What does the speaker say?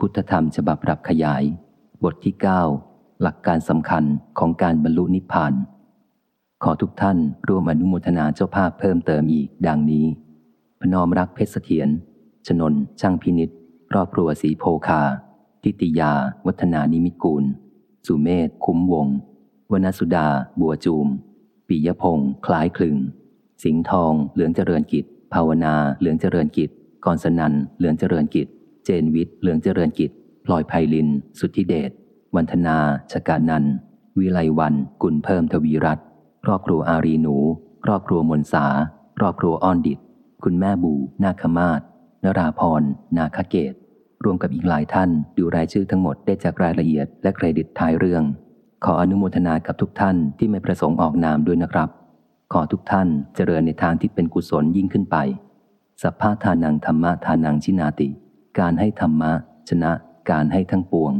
พุทธธรรมฉบับปรับขยาย บทที่ 9 หลักการสำคัญของการบรรลุนิพพาน ขอทุกท่านร่วมอนุโมทนาเจ้าภาพเพิ่มเติมอีกดังนี้ พนอมรักเพชรเสถียรชนน ช่างพินิษรอบครัวสีโพคา ทิติยา วัฒนานิมิตกูล สุเมธ คุ้มวงวณสุดา บัวจูม ปิยพงษ์คล้ายคลึง สิงห์ทอง เหลืองเจริญกิจ ภาวนา เหลืองเจริญกิจกรสนันเหลืองเจริญกิจ เจนวิทย์เหลืองเจริญกิจพลอยไพลิน สุทธิเดช วันธนา ชกานัน วิไลวัน กุลเพิ่มทวีรัตครอบครัวอารีหนู ครอบครัวมนสา ครอบครัวอ้อนดิต คุณแม่บู นาคมาศนราพร นาคเกต รวมกับอีกหลายท่านดูรายชื่อทั้งหมดได้จากรายละเอียดและเครดิตท้ายเรื่อง ขออนุโมทนากับทุกท่านที่ไม่ประสงค์ออกนามด้วยนะครับ ขอทุกท่านเจริญในทางที่เป็นกุศลยิ่งขึ้นไป สัพพะทานังธรรมะทานังชินาติ การให้ธรรมะชนะการให้ทั้งปวง